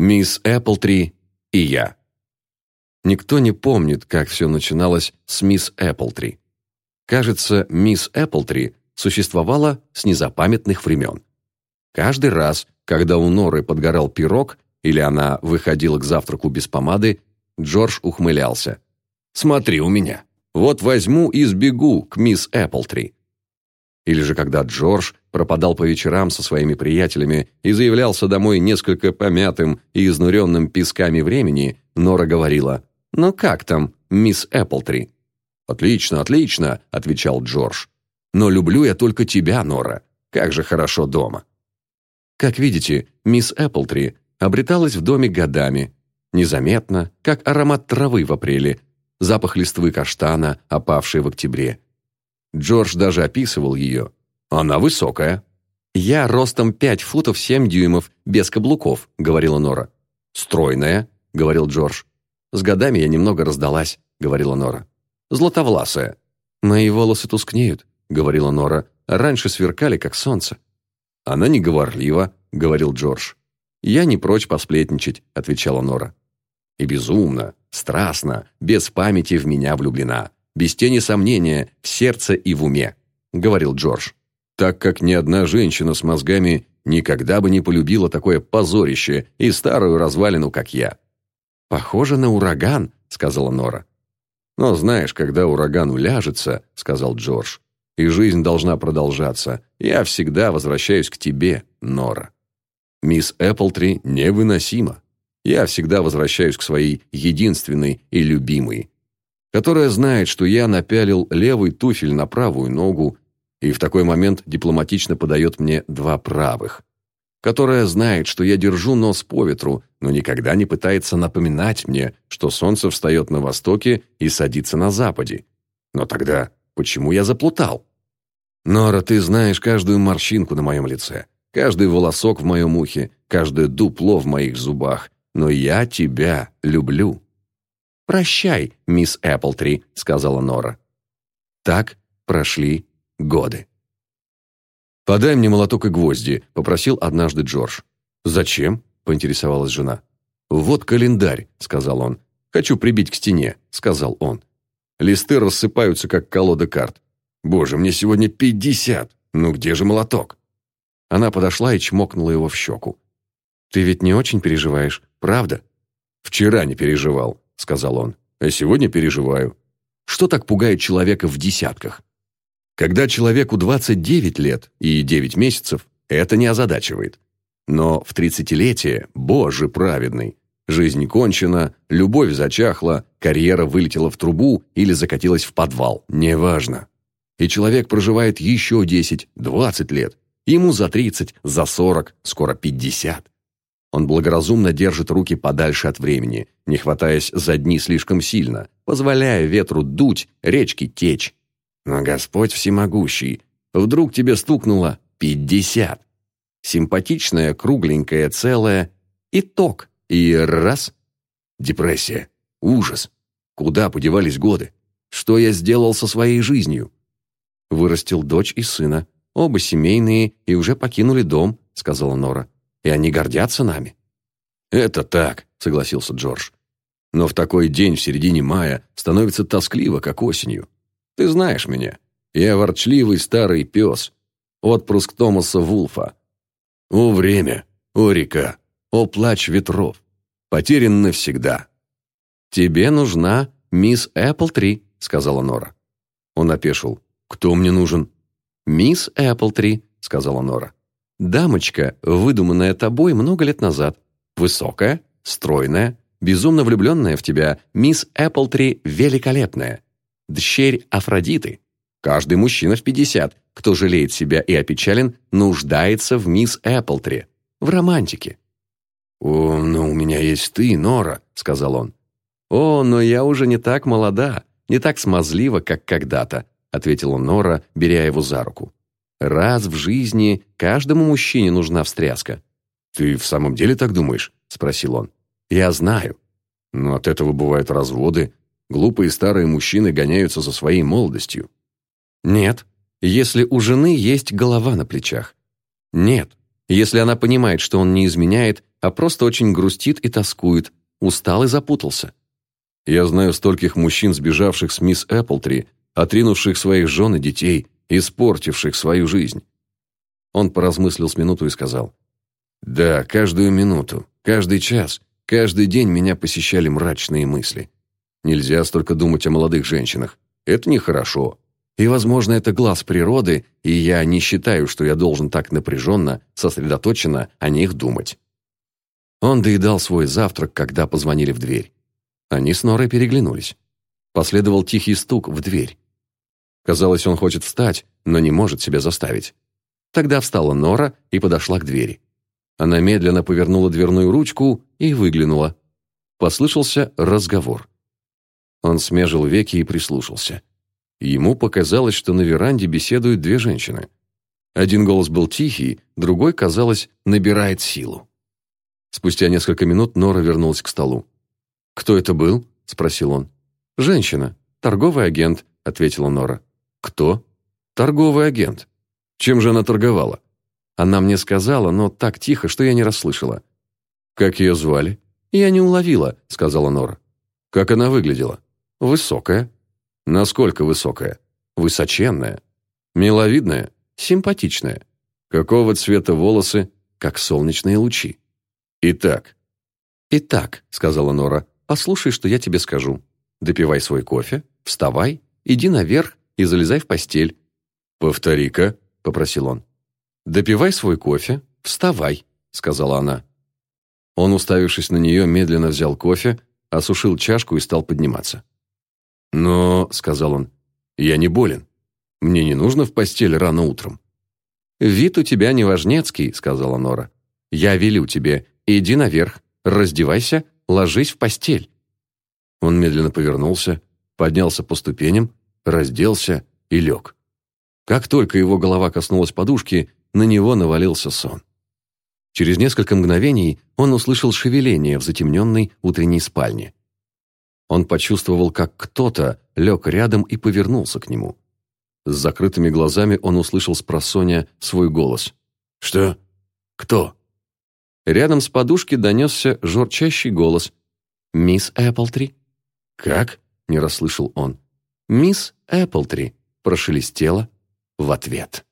Мисс Эпплтри и я. Никто не помнит, как все начиналось с мисс Эпплтри. Кажется, мисс Эпплтри существовала с незапамятных времен. Каждый раз, когда у Норы подгорал пирог или она выходила к завтраку без помады, Джордж ухмылялся. «Смотри у меня. Вот возьму и сбегу к мисс Эпплтри». Или же когда Джордж пропадал по вечерам со своими приятелями и заявлялся домой несколько помятым и изнуренным песками времени, Нора говорила «Ну как там, мисс Эпплтри?» «Отлично, отлично», — отвечал Джордж. «Но люблю я только тебя, Нора. Как же хорошо дома». Как видите, мисс Эпплтри обреталась в доме годами, незаметно, как аромат травы в апреле, запах листвы каштана, опавшей в октябре. Джордж даже описывал ее. Она высокая. «Я ростом пять футов семь дюймов, без каблуков», — говорила Нора. «Стройная», — говорил Джордж. «С годами я немного раздалась», — говорила Нора. «Златовласая». «Мои волосы тускнеют», — говорила Нора. «Раньше сверкали, как солнце». «Она не говорлива», — говорил Джордж. «Я не прочь посплетничать», — отвечала Нора. «И безумно, страстно, без памяти в меня влюблена без тени сомнения, в сердце и в уме», — говорил Джордж. «Так как ни одна женщина с мозгами никогда бы не полюбила такое позорище и старую развалину, как я». «Похоже на ураган», — сказала Нора. «Но знаешь, когда ураган уляжется», — сказал Джордж, «и жизнь должна продолжаться, я всегда возвращаюсь к тебе, Нора». Мисс Эпплтри невыносима. Я всегда возвращаюсь к своей единственной и любимой, которая знает, что я напялил левый туфель на правую ногу и в такой момент дипломатично подает мне два правых, которая знает, что я держу нос по ветру, но никогда не пытается напоминать мне, что солнце встает на востоке и садится на западе. Но тогда почему я заплутал? Нора, ты знаешь каждую морщинку на моем лице, каждый волосок в моем ухе, каждое дупло в моих зубах, но я тебя люблю. «Прощай, мисс Эпплтри», — сказала Нора. Так прошли годы. «Подай мне молоток и гвозди», — попросил однажды Джордж. «Зачем?» — поинтересовалась жена. «Вот календарь», — сказал он. «Хочу прибить к стене», — сказал он. Листы рассыпаются, как колода карт. «Боже, мне сегодня пятьдесят! Ну где же молоток?» Она подошла и чмокнула его в щеку. «Ты ведь не очень переживаешь, правда?» «Вчера не переживал сказал он. А сегодня переживаю. Что так пугает человека в десятках? Когда человеку 29 лет и 9 месяцев, это не озадачивает. Но в тридцатилетие, боже праведный, жизнь кончена, любовь зачахла, карьера вылетела в трубу или закатилась в подвал, неважно. И человек проживает еще 10, 20 лет. Ему за 30, за 40, скоро 50. Он благоразумно держит руки подальше от времени, не хватаясь за дни слишком сильно, позволяя ветру дуть, речки течь. Но Господь всемогущий, вдруг тебе стукнуло пятьдесят. Симпатичная, кругленькая, целая. Итог. И раз. Депрессия. Ужас. Куда подевались годы? Что я сделал со своей жизнью? Вырастил дочь и сына. Оба семейные и уже покинули дом, сказала Нора и они гордятся нами». «Это так», — согласился Джордж. «Но в такой день в середине мая становится тоскливо, как осенью. Ты знаешь меня. Я ворчливый старый пес, отпрыск Томаса Вулфа. О время, о река, о плач ветров, потерян навсегда». «Тебе нужна мисс Эпплтри», — сказала Нора. Он опешил. «Кто мне нужен?» «Мисс Эпплтри», — сказала Нора. Дамочка, выдуманная тобой много лет назад. Высокая, стройная, безумно влюбленная в тебя, мисс Эпплтри великолепная. Дщерь Афродиты. Каждый мужчина в 50, кто жалеет себя и опечален, нуждается в мисс Эпплтри. В романтике. «О, но у меня есть ты, Нора», — сказал он. «О, но я уже не так молода, не так смазлива, как когда-то», — ответила Нора, беря его за руку. Раз в жизни каждому мужчине нужна встряска. «Ты в самом деле так думаешь?» – спросил он. «Я знаю. Но от этого бывают разводы. Глупые старые мужчины гоняются за своей молодостью». «Нет, если у жены есть голова на плечах. Нет, если она понимает, что он не изменяет а просто очень грустит и тоскует, устал и запутался. Я знаю стольких мужчин, сбежавших с мисс Эпплтри, отринувших своих жен и детей, испортивших свою жизнь. Он поразмыслил с минуту и сказал, «Да, каждую минуту, каждый час, каждый день меня посещали мрачные мысли. Нельзя столько думать о молодых женщинах. Это нехорошо. И, возможно, это глаз природы, и я не считаю, что я должен так напряженно, сосредоточенно о них думать». Он доедал свой завтрак, когда позвонили в дверь. Они с Норой переглянулись. Последовал тихий стук в дверь. Казалось, он хочет встать, но не может себя заставить. Тогда встала Нора и подошла к двери. Она медленно повернула дверную ручку и выглянула. Послышался разговор. Он смежил веки и прислушался. Ему показалось, что на веранде беседуют две женщины. Один голос был тихий, другой, казалось, набирает силу. Спустя несколько минут Нора вернулась к столу. «Кто это был?» – спросил он. «Женщина. Торговый агент», – ответила Нора. «Кто?» «Торговый агент. Чем же она торговала?» Она мне сказала, но так тихо, что я не расслышала. «Как ее звали?» «Я не уловила», — сказала Нора. «Как она выглядела?» «Высокая». «Насколько высокая?» «Высоченная». «Миловидная?» «Симпатичная». «Какого цвета волосы?» «Как солнечные лучи». «Итак». «Итак», — сказала Нора, — «послушай, что я тебе скажу. Допивай свой кофе, вставай, иди наверх и залезай в постель». «Повтори-ка», — попросил он. «Допивай свой кофе, вставай», — сказала она. Он, уставившись на нее, медленно взял кофе, осушил чашку и стал подниматься. «Но», — сказал он, — «я не болен. Мне не нужно в постель рано утром». «Вид у тебя неважнецкий», — сказала Нора. «Я велю тебе, иди наверх, раздевайся, ложись в постель». Он медленно повернулся, поднялся по ступеням, разделся и лег. Как только его голова коснулась подушки, на него навалился сон. Через несколько мгновений он услышал шевеление в затемненной утренней спальне. Он почувствовал, как кто-то лег рядом и повернулся к нему. С закрытыми глазами он услышал с просонья свой голос. «Что? Кто?» Рядом с подушки донесся журчащий голос. «Мисс Эпплтри». «Как?» — не расслышал он. «Мисс Эпплтри», — прошелестела в ответ.